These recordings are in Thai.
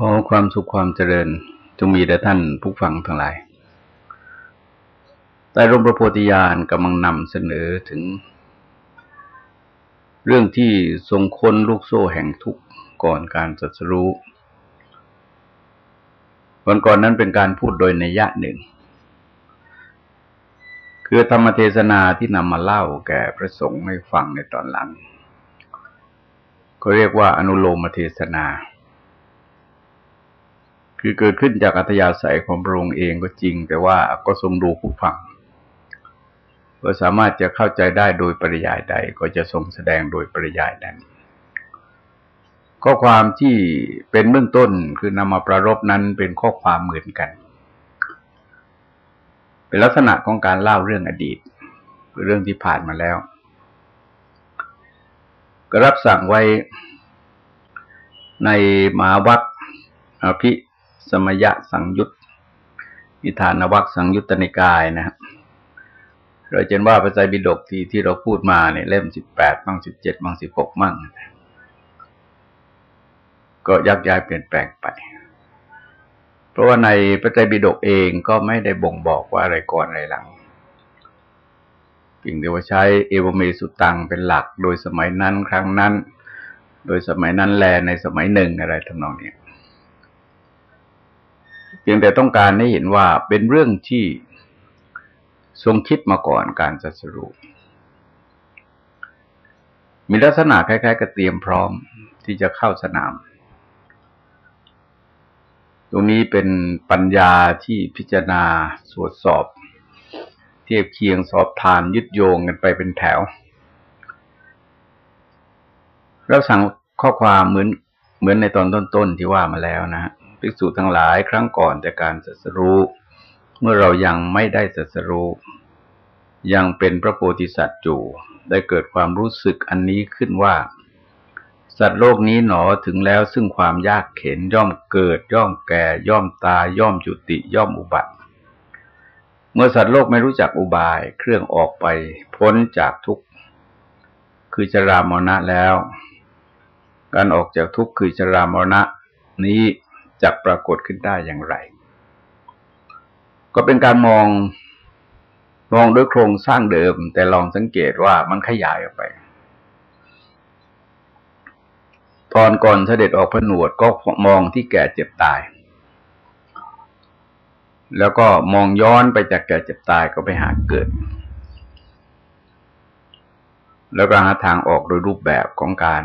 ขอความสุขความเจริญจงมีแด่ท่านผู้ฟังทั้งหลายใต้ร่มพระโพธิญาณกำลังนำเสนอถึง เรื่องที่ทรงค้นลูกโซ่แห่งทุกข์ก่อนการจัดสรู้วันก่อนนั้นเป็นการพูดโดยในยะหนึ่ง คือธรรมเทศนาที่นำมาเล่าแก่พระสงฆ์ให้ฟังในตอนหลัง ก็เรียกว่าอนุโลมเทศนา คือเกิดขึ้นจากอัธยาศัยของพระองค์เองก็จริง แต่ว่าก็ทรงดูผู้ฟังก็สามารถจะเข้าใจได้โดยปริยายใด ก็จะทรงแสดงโดยปริยายนั้นข้อความที่เป็นเบื้องต้นคือนำมาประรบนั้นเป็นข้อความเหมือนกัน เป็นลักษณะของการเล่าเรื่องอดีต เรื่องที่ผ่านมาแล้วก็รับสั่งไว้ในมหาวัคอภิ สมยะสังยุตนิทานวัคสังยุตตนิกายนะครับเราเห็นว่าพระไตรปิฎกที่ที่เราพูดมาเนี่ยเล่มสิบแปดบ้างสิบเจ็ดบ้างสิบหกบ้างก็ยักย้ายเปลี่ยนแปลงไป เพราะว่าในพระไตรปิฎกเองก็ไม่ได้บ่งบอกว่าอะไรก่อนอะไรหลังเพียงแต่ว่าใช้เอวเมสุตังเป็นหลัก โดยสมัยนั้นครั้งนั้น โดยสมัยนั้นแลในสมัยหนึ่งอะไรทำนองนี้ เพียงแต่ต้องการให้เห็นว่าเป็นเรื่องที่ทรงคิดมาก่อนการจัดสรุปมีลักษณะคล้ายๆกับเตรียมพร้อมที่จะเข้าสนาม ตรงนี้เป็นปัญญาที่พิจารณาสวดสอบ เทียบเคียงสอบทานยึดโยงกันไปเป็นแถวแล้วสั่งข้อความเหมือนเหมือนในตอนต้นๆที่ว่ามาแล้วนะฮะ ภิกษุทั้งหลายครั้งก่อนแต่การสัสรู้เมื่อเรายังไม่ได้สัสรู้ยังเป็นพระโพธิสัตว์อยู่ได้เกิดความรู้สึกอันนี้ขึ้นว่า สัตว์โลกนี้หนอถึงแล้วซึ่งความยากเข็นย่อมเกิด ย่อมแก่ ย่อมตายย่อมจุติย่อมอุบัติ เมื่อสัตว์โลกไม่รู้จักอุบายเครื่องออกไปพ้นจากทุกข์คือชรามรณะแล้ว การออกจากทุกข์คือชรามรณะนี้ จะปรากฏขึ้นได้อย่างไร ก็เป็นการมองมองด้วยโครงสร้างเดิม แต่ลองสังเกตว่ามันขยายออกไป ตอนก่อนเสด็จออกพนวดก็มองที่แก่เจ็บตาย แล้วก็มองย้อนไปจากแก่เจ็บตายก็ไปหาเกิด แล้วก็หาทางออกโดยรูปแบบของการ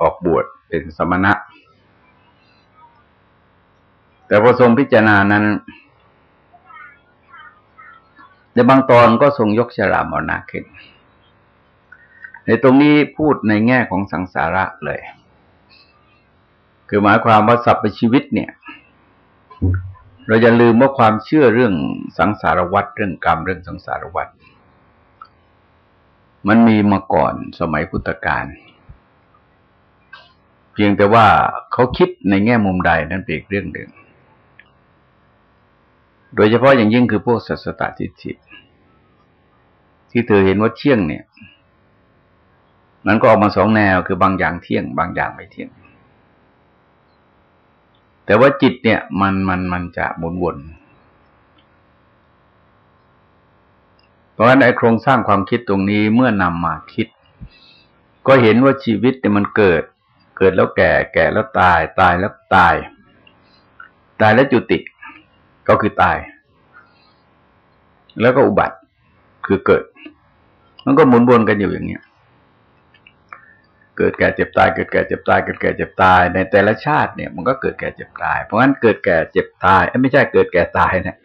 ออกบวชเป็นสมณะ แต่พอทรงพิจารณานั้น ในบางตอนก็ทรงยกชรามรณะขึ้น ในตรงนี้พูดในแง่ของสังสาระเลย คือหมายความว่าสัพพชีวิตเนี่ย เราจะลืมว่าความเชื่อเรื่องสังสารวัฏเรื่องกรรมเรื่องสังสารวัฏมันมีมาก่อนสมัยพุทธกาลเพียงแต่ว่าเขาคิดในแง่มุมใดนั้นเป็นอีกเรื่องหนึ่ง โดยเฉพาะอย่างยิ่งคือพวกสัสตทิฏฐิที่เธอเห็นว่าเที่ยงเนี่ย นั้นก็ออกมาสองแนวคือบางอย่างเที่ยง บางอย่างไม่เที่ยง แต่ว่าจิตเนี่ยมันมันมันจะหมุนวนเพราะฉะนั้นไอ้โครงสร้างความคิดตรงนี้เมื่อนำมาคิด ก็เห็นว่าชีวิตเนี่ยมันเกิด เกิดแล้วแก่ แก่แล้วตาย ตายแล้วตาย ตายแล้วจุติ ก็คือตาย แล้วก็อุบัติคือเกิด มันก็หมุนวนกันอยู่อย่างเนี้ยเกิดแก่เจ็บตาย เกิดแก่เจ็บตาย เกิดแก่เจ็บตาย ในแต่ละชาติเนี่ยมันก็เกิดแก่เจ็บตาย เพราะงั้นเกิดแก่เจ็บตายไม่ใช่เกิดแก่ตายนะ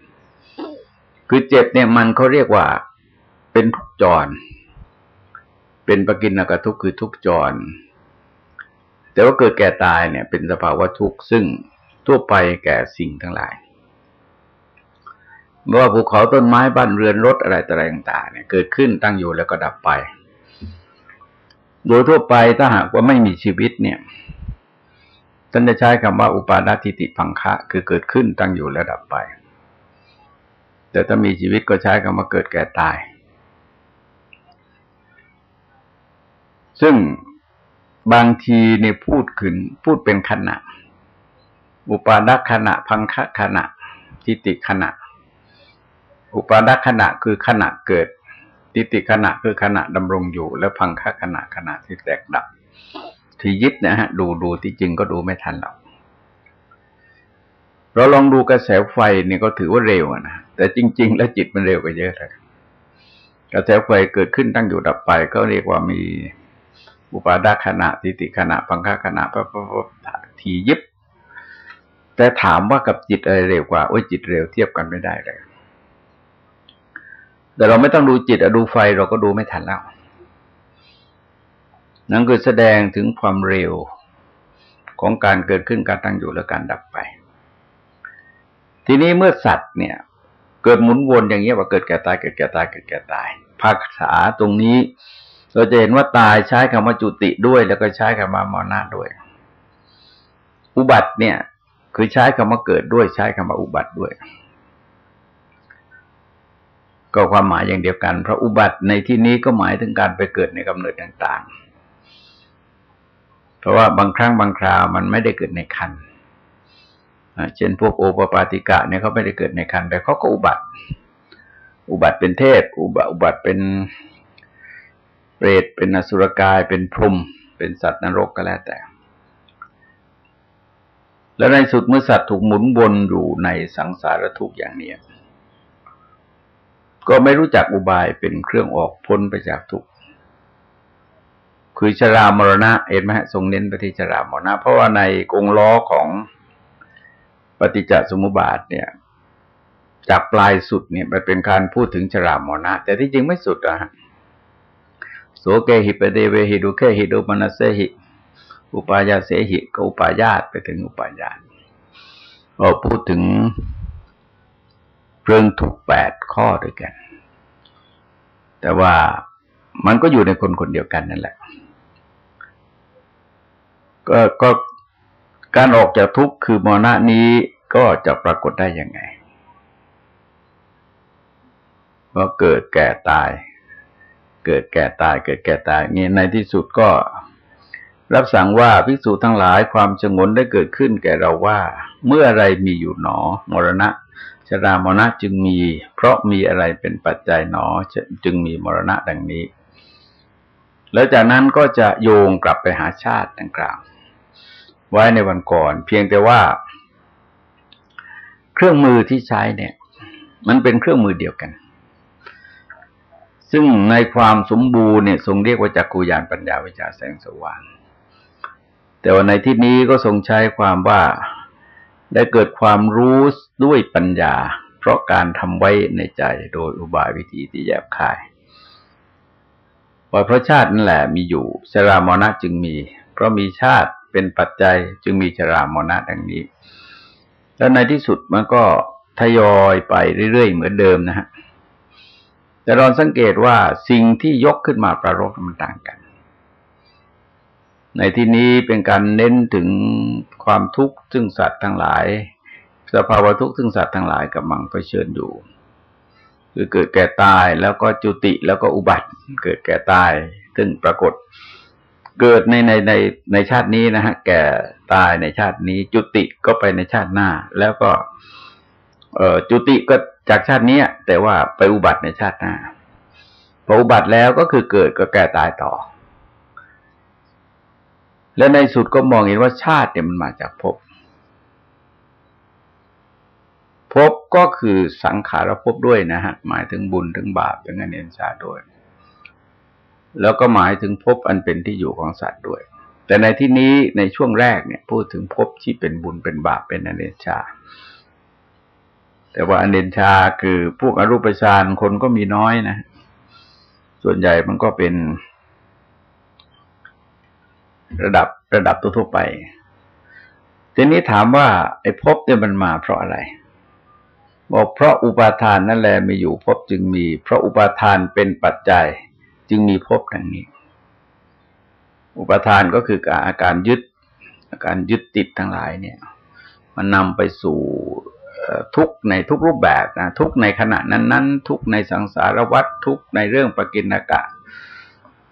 คือเจ็บเนี่ยมันเขาเรียกว่าเป็นทุกจร เป็นปกินกทุกคือทุกจร แต่ว่าเกิดแก่ตายเนี่ย เป็นสภาวะทุกข์ซึ่งทั่วไปแก่สิ่งทั้งหลาย ว่าภูเขาต้นไม้บ้านเรือนรถอะไรต่างๆเนี่ยเกิดขึ้นตั้งอยู่แล้วก็ดับไป โดยทั่วไปถ้าหากว่าไม่มีชีวิตเนี่ยท่านจะใช้คำว่าอุปาณทิติพังคะ คือเกิดขึ้นตั้งอยู่แล้วดับไป แต่ถ้ามีชีวิตก็ใช้คำว่าเกิดแก่ตาย ซึ่งบางทีเนี่ยพูดขึ้นพูดเป็นขณะ อุปาดขณะ พังคะขณะทิติขณะ อุปาดัขณะคือขณะเกิดทิติขณะคือขณะดำรงอยู่ แล้วพังคขณะขณะที่แตกดับ ที่ยึดนะฮะ ดูดูที่จริงก็ดูไม่ทันหรอกเราลองดูกระแสไฟนี่ก็ถือว่าเร็วนะแต่จริง ๆ แล้วจิตมันเร็วกว่าเยอะเลยกระแสไฟเกิดขึ้นตั้งอยู่ดับไป ก็เรียกว่ามีอุปาดาขณะทิติขณะพังคขณะปะปะทียิบ แต่ถามว่ากับจิตอะไรเร็วกว่า โอ้ยจิตเร็วเทียบกันไม่ได้เลย แต่เราไม่ต้องดูจิตดูไฟเราก็ดูไม่ทันแล้ว นั่นคือแสดงถึงความเร็วของการเกิดขึ้นการตั้งอยู่และการดับไป ทีนี้เมื่อสัตว์เนี่ย เกิดหมุนวนอย่างเงี้ยว่าเกิดแก่ตายเกิดแก่ตายเกิดแก่ตาย ภาษาตรงนี้ เราจะเห็นว่าตายใช้คำว่าจุติด้วย แล้วก็ใช้คำว่ามรณะด้วย อุบัติเนี่ย คือใช้คำว่าเกิดด้วยใช้คำว่าอุบัติด้วย ก็ความหมายอย่างเดียวกันเพราะอุบัติในที่นี้ก็หมายถึงการไปเกิดในกำเนิดต่าง ๆ เพราะว่าบางครั้งบางคราวมันไม่ได้เกิดในคันเช่นพวกโอปปาติกะเนี่ยเขาไม่ได้เกิดในคันแต่เขาก็อุบัติ อุบัติเป็นเทพอุบัติอุบัติเป็นเปรตเป็นอสุรกายเป็นพรหมเป็นสัตว์นรกก็แล้วแต่ แล้วในสุดเมื่อสัตว์ถูกหมุนวนอยู่ในสังสารทุกข์อย่างนี้ ก็ไม่รู้จักอุบายเป็นเครื่องออกพ้นไปจากทุกข์คือชรามรณะเห็นไหมฮะทรงเน้นไปที่ชรามรณะ เพราะว่าในกงล้อของปฏิจจสมุปบาทเนี่ย จากปลายสุดเนี่ยมันเป็นการพูดถึงชรามรณะ แต่ที่จริงไม่สุดอะฮะโสเกหิปเดเวหิดุเคหิดุมนัสเสหิ อุปายาเสหิก็อุปายาตไปถึงอุปายาตเราพูดถึง เรื่องถูกแปดข้อด้วยกัน แต่ว่ามันก็อยู่ในคนคนเดียวกันนั่นแหละ ก็ก็การออกจากทุกข์คือมรณะนี้ก็จะปรากฏได้ยังไงว่าเกิดแก่ตาย เกิดแก่ตาย เกิดแก่ตายนี่ในที่สุดก็รับสั่งว่าภิกษุทั้งหลายความสงนได้เกิดขึ้นแก่เราว่า เมื่ออะไรมีอยู่หนอ มรณะ ชรามรณะจึงมี เพราะมีอะไรเป็นปัจจัยหนอ จึงมีมรณะดังนี้ แล้วจากนั้นก็จะโยงกลับไปหาชาติดังกล่าว ไว้ในวันก่อน เพียงแต่ว่า เครื่องมือที่ใช้เนี่ย มันเป็นเครื่องมือเดียวกัน ซึ่งในความสมบูรณ์เนี่ยทรงเรียกว่าจักกุยานปัญญาวิชาแสงสว่างแต่ว่าในที่นี้ก็ทรงใช้ความว่า ได้เกิดความรู้ด้วยปัญญา เพราะการทำไว้ในใจโดยอุบายวิธีที่แยบคายว่าเพราะชาตินั่นแหละมีอยู่ชรามรณะจึงมี เพราะมีชาติเป็นปัจจัยจึงมีชรามรณะดังนี้ แล้วในที่สุดมันก็ทยอยไปเรื่อยๆเหมือนเดิมนะฮะแต่เราสังเกตว่าสิ่งที่ยกขึ้นมาประรบมันต่างกัน ในที่นี้เป็นการเน้นถึงความทุกข์ซึ่งสัตว์ทั้งหลาย สภาวะทุกข์ซึ่งสัตว์ทั้งหลายกำลังเผชิญอยู่ คือเกิดแก่ตายแล้วก็จุติแล้วก็อุบัติ เกิดแก่ตาย ซึ่งปรากฏเกิดในในในในชาตินี้นะฮะแก่ตายในชาตินี้ จุติก็ไปในชาติหน้า แล้วก็ เอ่อจุติก็จากชาตินี้แต่ว่าไปอุบัติในชาติหน้าพออุบัติแล้วก็คือเกิดก็แก่ตายต่อ และในสุดก็มองเห็นว่าชาติเนี่ยมันมาจากภพภพก็คือสังขารภพด้วยนะฮะ หมายถึงบุญถึงบาปถึงอเนชาด้วย แล้วก็หมายถึงภพอันเป็นที่อยู่ของสัตว์ด้วย แต่ในที่นี้ในช่วงแรกเนี่ย พูดถึงภพที่เป็นบุญเป็นบาปเป็นอเนชา แต่ว่าอเนนชาคือพวกอรูปฌานคนก็มีน้อยนะ ส่วนใหญ่มันก็เป็น ระดับระดับทั่วไป ทีนี้ถามว่าไอ้ภพเนี่ยมันมาเพราะอะไร บอกเพราะอุปาทานนั่นแหละมีอยู่ภพจึงมี เพราะอุปาทานเป็นปัจจัยจึงมีภพดังนี้ อุปาทานก็คืออาการยึด อาการยึดติดทั้งหลายเนี่ย มันนำไปสู่ทุกในทุกรูปแบบนะทุกในขณะนั้น ๆ ทุกในสังสารวัฏทุกในเรื่องปกินากะ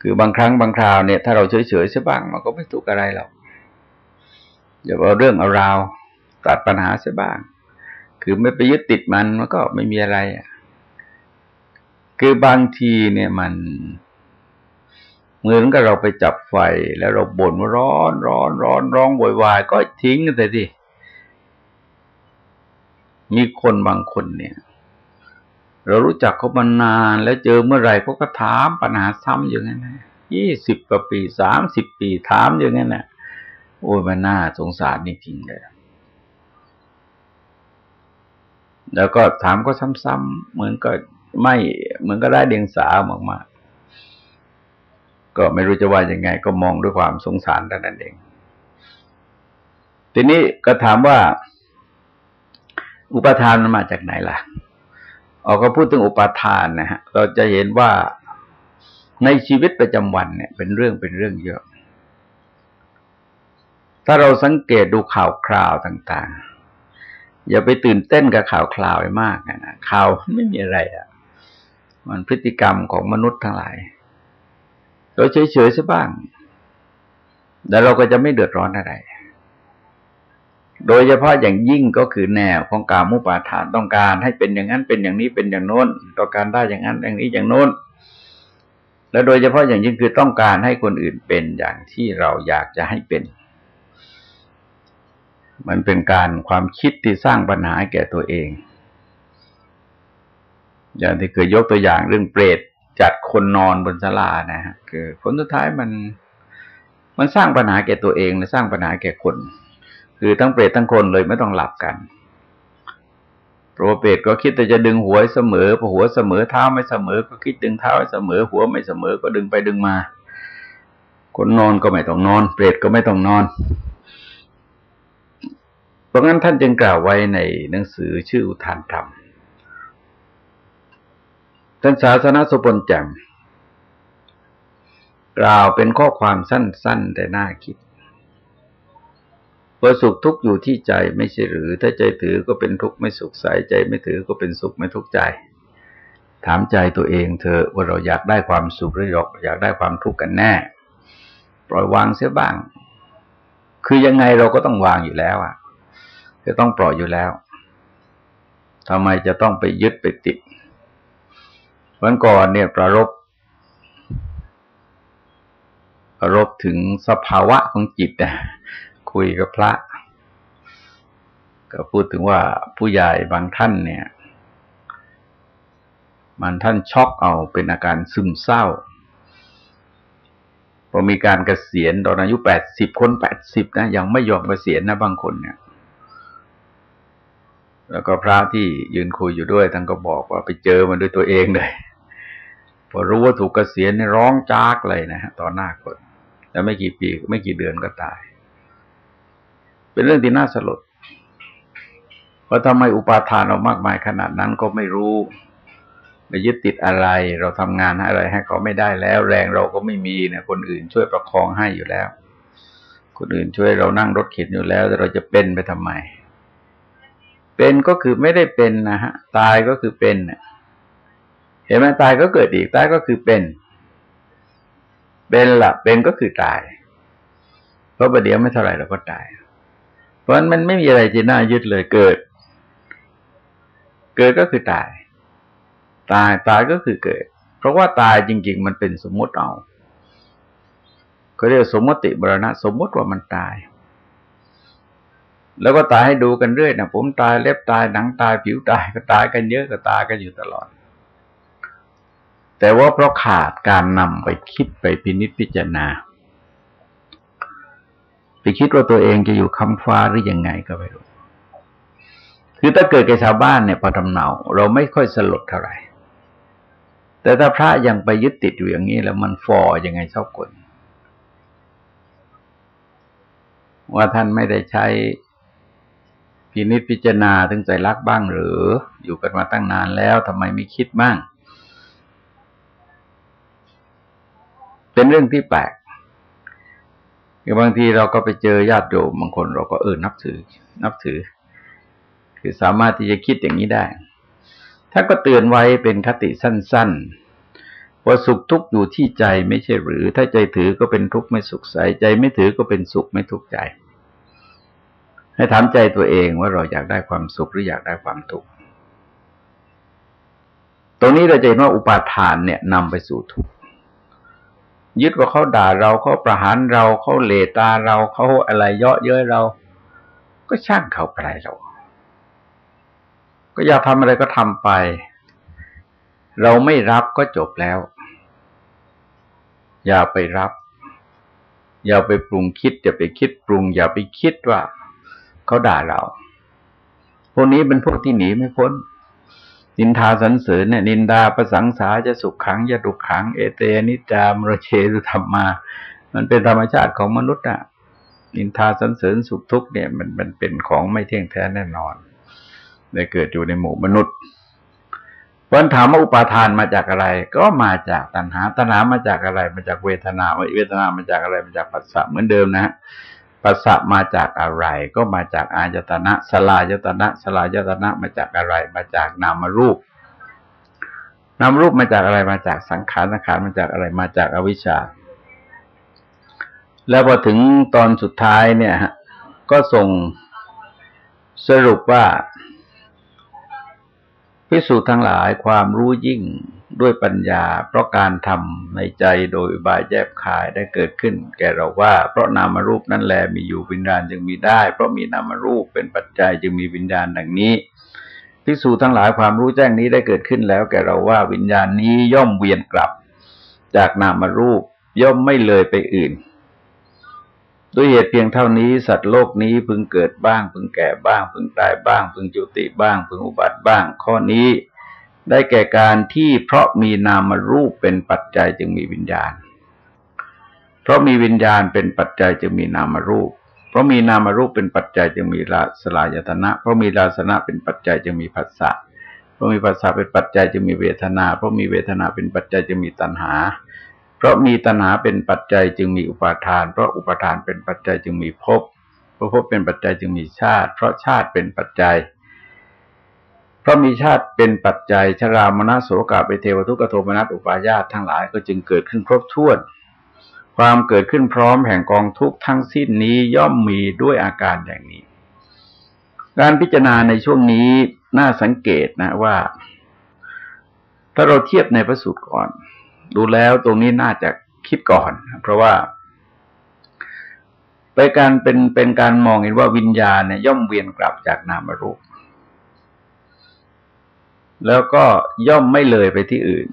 คือบางครั้งบางคราวเนี่ยถ้าเราเฉยๆใช่บ้างมันก็ไม่ทุกอะไรหรอกอย่าเอาเรื่องเอาราวตัดปัญหาเสียบ้าง คือไม่ไปยึดติดมันมันก็ไม่มีอะไรอะคือบางทีเนี่ยมันเหมือนกับเราไปจับไฟแล้วเราบ่นว่าร้อนร้อนร้อนร้องวอยวายก็ทิ้งกันแต่ดิมีคนบางคนเนี่ย เรารู้จักเขามานานแล้วเจอเมื่อไหร่เขาก็ถามปัญหาซ้ำอย่างนั้นยี่สิบกว่าปีสามสิบปีถามอย่างนั้นนะโอ้ยมันน่าสงสารจริงๆเลยแล้วก็ถามก็ซ้ำๆเหมือนก็ไม่เหมือนก็ได้เดียงสามากๆก็ไม่รู้จะว่ายังไง ก็มองด้วยความสงสารแต่นั้นเอง ทีนี้ก็ถามว่า อุปทานมันมาจากไหนล่ะ ออกก็พูดถึงอุปาทานนะฮะเราจะเห็นว่าในชีวิตประจำวันเนี่ย เป็นเรื่องเป็นเรื่องเยอะ ถ้าเราสังเกตดูข่าวคราวต่าง ๆ อย่าไปตื่นเต้นกับข่าวคราวไปมากนะข่าวไม่มีอะไรอะ่ะ มันพฤติกรรมของมนุษย์ทั้งหลายเราเฉยๆซะบ้างแต่เราก็จะไม่เดือดร้อนอะไร โดยเฉพาะอย่างยิ่งก็คือแนวของการมุปาทานต้องการให้เป็นอย่างนั้นเป็นอย่างนี้เป็นอย่างโน้น ต้องการได้อย่างนั้นอย่างนี้อย่างโน้น แล้วโดยเฉพาะอย่างยิ่งคือต้องการให้คนอื่นเป็นอย่างที่เราอยากจะให้เป็น มันเป็นการความคิดที่สร้างปัญหาแก่ตัวเอง อย่างที่เคยยกตัวอย่างเรื่องเปรตจัดคนนอนบนศาลานะฮะคือผลสุดท้ายมัน มันสร้างปัญหาแก่ตัวเองและสร้างปัญหาแก่คน คือทั้งเปรตทั้งคนเลยไม่ต้องหลับกันเพราะเปรตก็คิดแต่จะดึงหัวเสมอพอหัวเสมอเท้าไม่เสมอ ก็คิดดึงเท้าเสมอ หัวไม่เสมอก็ดึงไปดึงมา คนนอนก็ไม่ต้องนอน เปรตก็ไม่ต้องนอน เพราะงั้นท่านจึงกล่าวไว้ในหนังสือชื่ออุทานธรรมท่านศาสนาสุปนแจ่มกล่าวเป็นข้อความสั้น ๆ แต่น่าคิด ว่าสุขทุกข์อยู่ที่ใจไม่ใช่หรือ ถ้าใจถือก็เป็นทุกข์ไม่สุขใสใจไม่ถือก็เป็นสุขไม่ทุกข์ใจ ถามใจตัวเองเธอว่าเราอยากได้ความสุขหรืออยากได้ความทุกข์กันแน่ ปล่อยวางเสียบ้าง คือยังไงเราก็ต้องวางอยู่แล้วอะจะต้องปล่อยอยู่แล้วทำไมจะต้องไปยึดไปติดวันก่อนเนี่ยประรบประรบถึงสภาวะของจิตนะ คุยกับพระ ก็พูดถึงว่าผู้ใหญ่บางท่านเนี่ยมันท่านช็อกเอาเป็นอาการซึมเศร้าพอมีการเกษียณตอนอายุแปดสิบคนแปดสิบนะยังไม่ยอมเกษียณนะบางคนเนี่ย แล้วก็พระที่ยืนคุยอยู่ด้วยท่านก็บอกว่าไปเจอมันด้วยตัวเองเลยพอรู้ว่าถูกเกษียณนี่ร้องจากเลยนะฮะตอนหน้าคน แล้วไม่กี่ปีไม่กี่เดือนก็ตาย เป็นเรื่องที่น่าสลดว่าทำไมอุปาทานเรามากมายขนาดนั้นก็ไม่รู้ไปยึดติดอะไร เราทำงานอะไรให้เขาไม่ได้แล้ว แรงเราก็ไม่มีนี่ยคนอื่นช่วยประคองให้อยู่แล้ว คนอื่นช่วยเรานั่งรถเข็นอยู่แล้ว แต่เราจะเป็นไปทำไม เป็นก็คือไม่ได้เป็นนะฮะ ตายก็คือเป็นเห็นไหมตายก็เกิดอีกตายก็คือเป็น เป็นละเป็นก็คือตาย เพราะประเดี๋ยวไม่เท่าไหร่เราก็ตาย เพราะฉะนั้นมันไม่มีอะไรที่น่ายึดเลยเกิด เกิดก็คือตาย ตายตายก็คือเกิด เพราะว่าตายจริง ๆ มันเป็นสมมติเอาเขาเรียกสมมติบรณะ สมมติว่ามันตาย แล้วก็ตายให้ดูกันเรื่อยนะผมตายเล็บตายหนังตายผิวตายก็ตายกันเยอะก็ตายกันอยู่ตลอด แต่ว่าเพราะขาดการนำไปคิดไปพินิจพิจารณา ไปคิดว่าตัวเองจะอยู่คำฟ้าหรือยังไงก็ไม่รู้คือถ้าเกิดแก่ชาวบ้านเนี่ยพอทำเนาเราไม่ค่อยสลดเท่าไหร่แต่ถ้าพระยังไปยึดติดอยู่อย่างนี้แล้วมันฟอยังไงชอบกลว่าท่านไม่ได้ใช้พินิจพิจารณาถึงใจรักบ้างหรือ อยู่กันมาตั้งนานแล้วทำไมไม่คิดบ้าง เป็นเรื่องที่แปลก คือบางทีเราก็ไปเจอญาติโยมบางคนเราก็เออนับถือ นับถือ คือสามารถที่จะคิดอย่างนี้ได้ ถ้าก็เตือนไว้เป็นคติสั้น ๆ ว่าสุขทุกข์อยู่ที่ใจไม่ใช่หรือ ถ้าใจถือก็เป็นทุกข์ไม่สุขใสใจไม่ถือก็เป็นสุขไม่ทุกข์ใจ ให้ถามใจตัวเองว่าเราอยากได้ความสุขหรืออยากได้ความทุกข์ตรงนี้เราจะเห็นว่าอุปาทานเนี่ยนำไปสู่ทุกข์ ยึดว่าเขาด่าเราเขาประหารเราเขาเลตาเราเขาอะไรเยาะเย้ยเรา ก็ช่างเขาไปเรา ก็อยากทำอะไรก็ทำไป เราไม่รับก็จบแล้ว อย่าไปรับ อย่าไปปรุงคิด อย่าไปคิดปรุง อย่าไปคิดว่าเขาด่าเรา พวกนี้เป็นพวกที่หนีไม่พ้น นินทาสันเสริญเนี่ยนินดาประสังสาจะสุขขังจะดุขัง เอเตนิจามรเชสุธรรมามันเป็นธรรมชาติของมนุษย์อะนินทาสันเสริญสุขทุกข์เนี่ยมันมันเป็นของไม่เที่ยงแท้แน่นอนเลยเกิดอยู่ในหมู่มนุษย์เพราะถามว่าอุปาทานมาจากอะไร ก็มาจากตัณหาตัณหามาจากอะไร มาจากเวทนาเวทนามาจากอะไรมาจากปัสสะเหมือนเดิมนะ ฮะปัสสะมาจากอะไร ก็มาจากอายตนะสลายตนะสลายตนะมาจากอะไร มาจากนามรูป นามรูปมาจากอะไรมาจากสังขารสังขารมาจากอะไรมาจากอวิชชา แล้วพอถึงตอนสุดท้ายเนี่ยก็ส่งสรุปว่าพิสูจน์ทั้งหลายความรู้ยิ่ง ด้วยปัญญา เพราะการทำในใจโดยบายแยบคายได้เกิดขึ้น แก่เราว่า เพราะนามรูปนั้นแลมีอยู่วิญญาณจึงมีได้ เพราะมีนามรูปเป็นปัจจัยจึงมีวิญญาณดังนี้พิสูจน์ทั้งหลายความรู้แจ้งนี้ได้เกิดขึ้นแล้ว แก่เราว่าวิญญาณนี้ย่อมเวียนกลับ จากนามรูปย่อมไม่เลยไปอื่น ด้วยเหตุเพียงเท่านี้ สัตว์โลกนี้พึงเกิดบ้าง พึงแก่บ้าง พึงตายบ้าง พึงจุติบ้าง พึงอุบัติบ้าง ข้อนี้ ได้แก่การที่เพราะมีนามรูปเป็นปัจจัยจึงมีวิญญาณ เพราะมีวิญญาณเป็นปัจจัยจึงมีนามรูป เพราะมีนามรูปเป็นปัจจัยจึงมีลาสลายตนะ เพราะมีลาสนะเป็นปัจจัยจึงมีผัสสะ เพราะมีผัสสะเป็นปัจจัยจึงมีเวทนา เพราะมีเวทนาเป็นปัจจัยจึงมีตัณหา เพราะมีตัณหาเป็นปัจจัยจึงมีอุปาทาน เพราะอุปาทานเป็นปัจจัยจึงมีภพ เพราะภพเป็นปัจจัยจึงมีชาติ เพราะชาติเป็นปัจจัย เพราะมีชาติเป็นปัจจัยชรามณโสกาเปเทวทุกขโทมนัสอุปายาตทั้งหลายก็จึงเกิดขึ้นครบถ้วน ความเกิดขึ้นพร้อมแห่งกองทุกทั้งสิ้นนี้ย่อมมีด้วยอาการอย่างนี้ การพิจารณาในช่วงนี้น่าสังเกตนะว่า ถ้าเราเทียบในพระสูตรก่อน ดูแล้วตรงนี้น่าจะคิดก่อน เพราะว่าไปการเป็นเป็นการมองเห็นว่าวิญญาณเนี่ยย่อมเวียนกลับจากนามรูป แล้วก็ย่อมไม่เลยไปที่อื่น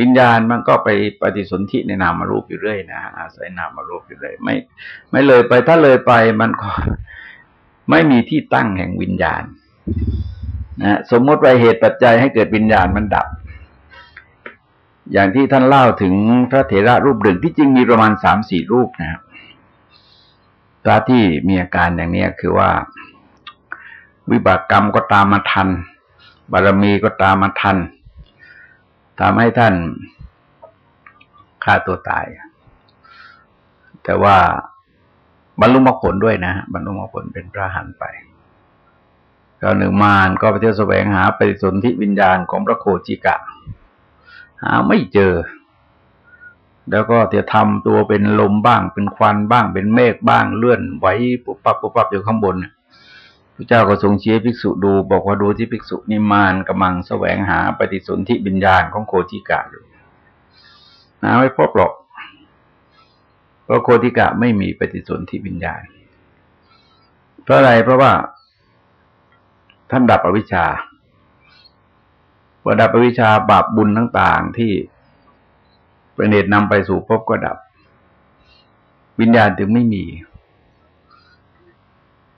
วิญญาณมันก็ไปปฏิสนธิในนามารูปอยู่เรื่อยนะอาศัยนามารูปอยู่เลยไม่ ไม่เลยไปถ้าเลยไปมันก็ไม่มีที่ตั้งแห่งวิญญาณนะสมมติว่าเหตุปัจจัยให้เกิดวิญญาณมันดับ อย่างที่ท่านเล่าถึงพระเถระรูปหนึ่งที่จริงมีประมาณสามสี่รูปนะครับพระที่มีอาการอย่างนี้คือว่า วิบากกรรมก็ตามมาทัน บารมีก็ตามมาทันทำให้ท่านฆ่าตัวตาย แต่ว่าบรรลุมรรคผลด้วยนะบรรลุมรรคผลเป็นพระหันไปก็หนึ่งมารก็ไปเที่ยวแสวงหาไปสนธิวิญญาณของพระโคจิกะ หาไม่เจอ แล้วก็จะทำตัวเป็นลมบ้าง เป็นควันบ้าง เป็นเมฆบ้างเลื่อนไหวปุบปับปุบปับอยู่ข้างบน พระเจ้าก็ทรงชี้ภิกษุดูบอกว่าดูที่ภิกษุนิมานกำลังแสวงหาปฏิสนธิบิญญาณของโคติกะอยู่นะไม่พบหรอกเพราะโคติกะไม่มีปฏิสนธิบิญญาณ เพราะอะไรเพราะว่า ท่านดับอวิชชาพอดับอวิชชาบาปบุญต่างๆที่เป็นเหตุนำไปสู่ภพก็ดับ วิญญาณจึงไม่มี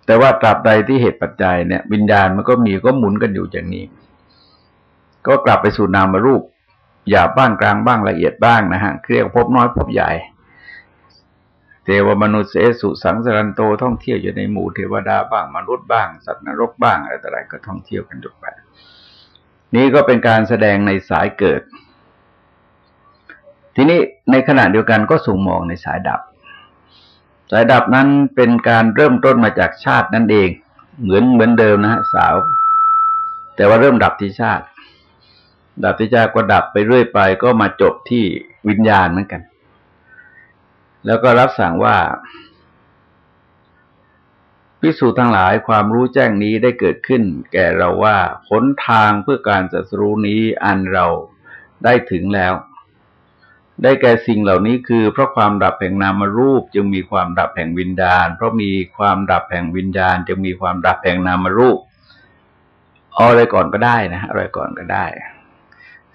แต่ว่าตราบใดที่เหตุปัจจัยเนี่ยวิญญาณมันก็มีก็หมุนกันอยู่อย่างนี้ ก็กลับไปสู่นามรูปหยาบบ้างกลางบ้างละเอียดบ้างนะฮะเรียกพบน้อยพบใหญ่ เทวมนุษย์เสสุสังสรันโตท่องเที่ยวอยู่ในหมู่เทวดาบ้างมนุษย์บ้าง สัตว์นรกบ้างอะไรต่ออะไรก็ท่องเที่ยวกันจบไปนี้ก็เป็นการแสดงในสายเกิด ทีนี้ในขณะเดียวกันก็ส่งมองในสายดับ สายดับนั้นเป็นการเริ่มต้นมาจากชาตินั่นเอง เหมือนเหมือนเดิมนะฮะสาว แต่ว่าเริ่มดับที่ชาติ ดับที่ชาติก็ดับไปเรื่อยไป ก็มาจบที่วิญญาณเหมือนกัน แล้วก็รับสั่งว่าพิสูจน์ทั้งหลายความรู้แจ้งนี้ได้เกิดขึ้น แก่เราว่าหนทางเพื่อการจัสรู้นี้อันเราได้ถึงแล้ว ได้แก่สิ่งเหล่านี้คือเพราะความดับแห่งนามรูปจึงมีความดับแห่งวิญญาณ เพราะมีความดับแห่งวิญญาณ จึงมีความดับแห่งนามรูปเอาอะไรก่อนก็ได้นะอะไรก่อนก็ได้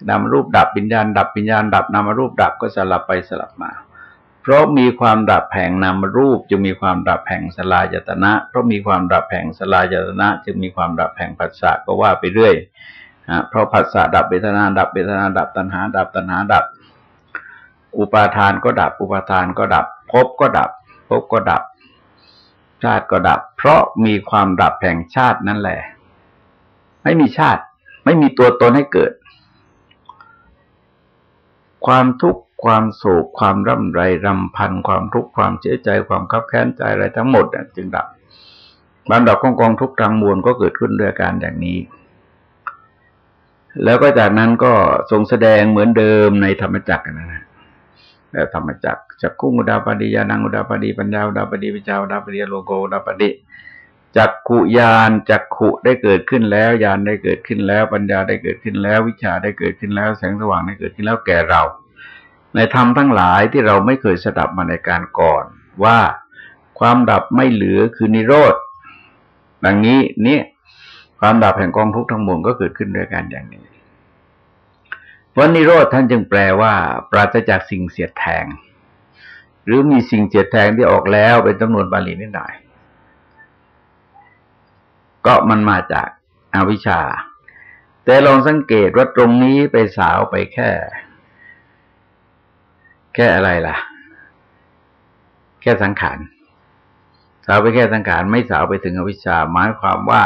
นามรูปดับวิญญาณ ดับวิญญาณ ดับนามรูปดับก็สลับไปสลับมา เพราะมีความดับแห่งนามรูป จึงมีความดับแห่งสลายตนะ เพราะมีความดับแห่งสลายตนะ จึงมีความดับแห่งผัสสะก็ว่าไปเรื่อยนะเพราะผัสสะดับเวทนาดับเวทนาดับตัณหา ดับตัณหาดับ อุปาทานก็ดับ อุปาทานก็ดับภพก็ดับภพก็ดับ ชาติก็ดับ เพราะมีความดับแห่งชาตินั่นแหละ ไม่มีชาติ ไม่มีตัวตนให้เกิด ความทุกข์ความโศกความร่ำไรรำพันความทุกข์ความเสียใจความคับแค้นใจอะไรทั้งหมดจึงดับบันดอกของกองทุกข์ทางมวลก็เกิดขึ้นด้วยการอย่างนี้แล้วก็จากนั้นก็ทรงแสดงเหมือนเดิมในธรรมจักรนะนะแล้ว ธรรมจักจักกุ้งอุดาปดียานังอุดาปดีปัญญาอุดาปดีวิจาอุดาปดีโลโกอุดาปดีจักขุยานจักขุได้เกิดขึ้นแล้วยานได้เกิดขึ้นแล้ว ปัญญาได้เกิดขึ้นแล้ว วิชาได้เกิดขึ้นแล้ว แสงสว่างได้เกิดขึ้นแล้วแก่เรา ในธรรมทั้งหลายที่เราไม่เคยสดับมาในการก่อน ว่าความดับไม่เหลือคือนิโรธดังนี้เนี่ยความดับแห่งกองทุกข์ทั้งมวลก็เกิดขึ้นด้วยกันอย่างนี้ วันนิโรธท่านจึงแปลว่า ปราศจากสิ่งเสียดแทง หรือมีสิ่งเสียดแทงที่ออกแล้วเป็นจำนวนบาลีนิดหน่อยก็มันมาจากอาวิชชา แต่ลองสังเกตว่าตรงนี้ไปสาวไปแค่ แค่อะไรล่ะ แค่สังขารสาวไปแค่สังขารไม่สาวไปถึงอวิชชา หมายความว่า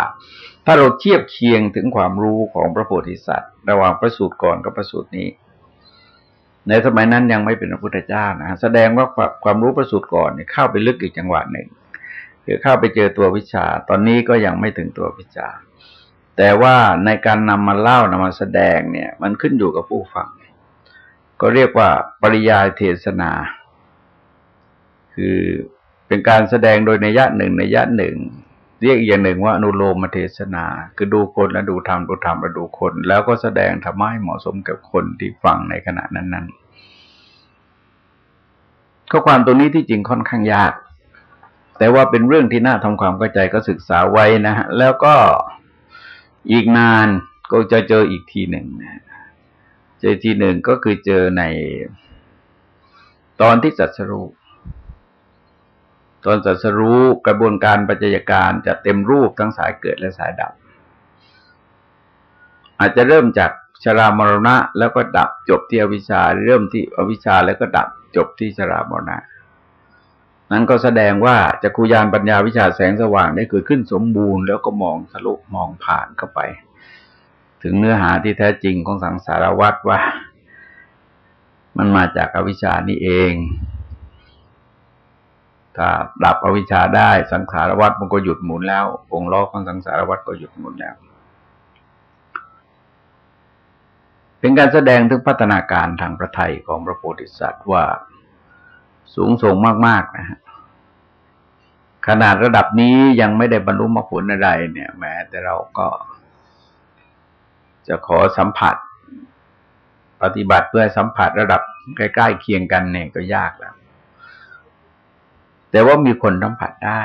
ถ้าเราเทียบเคียงถึงความรู้ของพระโพธิสัตว์ ระหว่างประสูตรก่อนกับประสูตรนี้ ในสมัยนั้นยังไม่เป็นพระพุทธเจ้านะแสดงว่าความรู้ประสูตรก่อนเนี่ยเข้าไปลึกอีกจังหวะหนึ่ง คือเข้าไปเจอตัววิชา ตอนนี้ก็ยังไม่ถึงตัววิชา แต่ว่าในการนำมาเล่านำมาแสดงเนี่ย มันขึ้นอยู่กับผู้ฟัง ก็เรียกว่าปริยายเทศนา คือเป็นการแสดงโดยในยะหนึ่งในยะหนึ่ง เรียกอีกอย่างหนึ่งว่าอนุโลมเทศนา คือดูคนและดูธรรมดูธรรมและดูคน แล้วก็แสดงธรรมะให้เหมาะสมกับคนที่ฟังในขณะนั้นๆข้อความตรงนี้ที่จริงค่อนข้างยาก แต่ว่าเป็นเรื่องที่น่าทำความเข้าใจก็ศึกษาไว้นะฮะแล้วก็อีกนานก็จะเจออีกทีหนึ่งนะเจอทีหนึ่งก็คือเจอในตอนที่จัดสรุป ตอนจัดสรุปกระบวนการปัจจัยการจะเต็มรูปทั้งสายเกิดและสายดับ อาจจะเริ่มจากชรามรณะ แล้วก็ดับจบที่อวิชชาเริ่มที่อวิชชาแล้วก็ดับจบที่ชรามรณะ นั้นก็แสดงว่าจักรุยานปัญญาวิชาแสงสว่างได้เกิดขึ้นสมบูรณ์ แล้วก็มองทะลุมองผ่านเข้าไป ถึงเนื้อหาที่แท้จริงของสังสารวัฏว่า มันมาจากอวิชานี่เอง ถ้าดับอวิชชาได้สังสารวัฏมันก็หยุดหมุนแล้วองล้อของสังสารวัฏก็หยุดหมุนแล้ว เป็นการแสดงถึงพัฒนาการทางพระไทยของพระโพธิสัตว์ว่าสูงส่งมากๆนะฮะขนาดระดับนี้ยังไม่ได้บรรลุมรรคผลอะไรเนี่ยแม้แต่เราก็ จะขอสัมผัส ปฏิบัติเพื่อสัมผัสระดับใกล้ ๆ เคียงกันเนี่ยก็ยากแล้ว แต่ว่ามีคนสัมผัสได้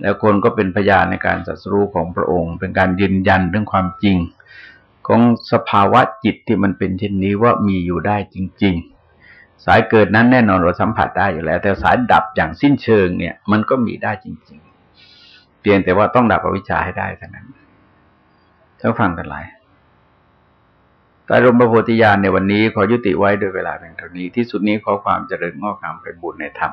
แล้วคนก็เป็นพยานในการสัสรู้ของพระองค์ เป็นการยืนยันเรื่องความจริง ของสภาวะจิตที่มันเป็นเช่นนี้ว่ามีอยู่ได้จริง ๆ สายเกิดนั้นแน่นอนเราสัมผัสได้อยู่แล้ว แต่สายดับอย่างสิ้นเชิงเนี่ย มันก็มีได้จริง ๆ เพียงแต่ว่าต้องดับอวิชชาให้ได้เท่านั้นท่านฟังกันหลายตารมพระโพธิญาณในวันนี้ขอยุติไว้โดยเวลาเพียงเท่านี้ที่สุดนี้ขอความเจริญงอกงามเป็นบุญในธรรม